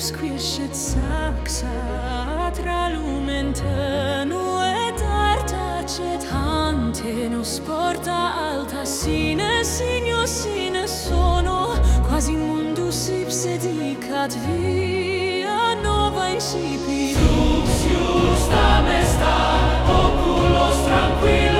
usquiscet saxa tra lumen tenue tacet ante nos porta alta sine signo sine sono quasi mundus ipse dicat via nova incipit Luxius tam est oculos tranquillos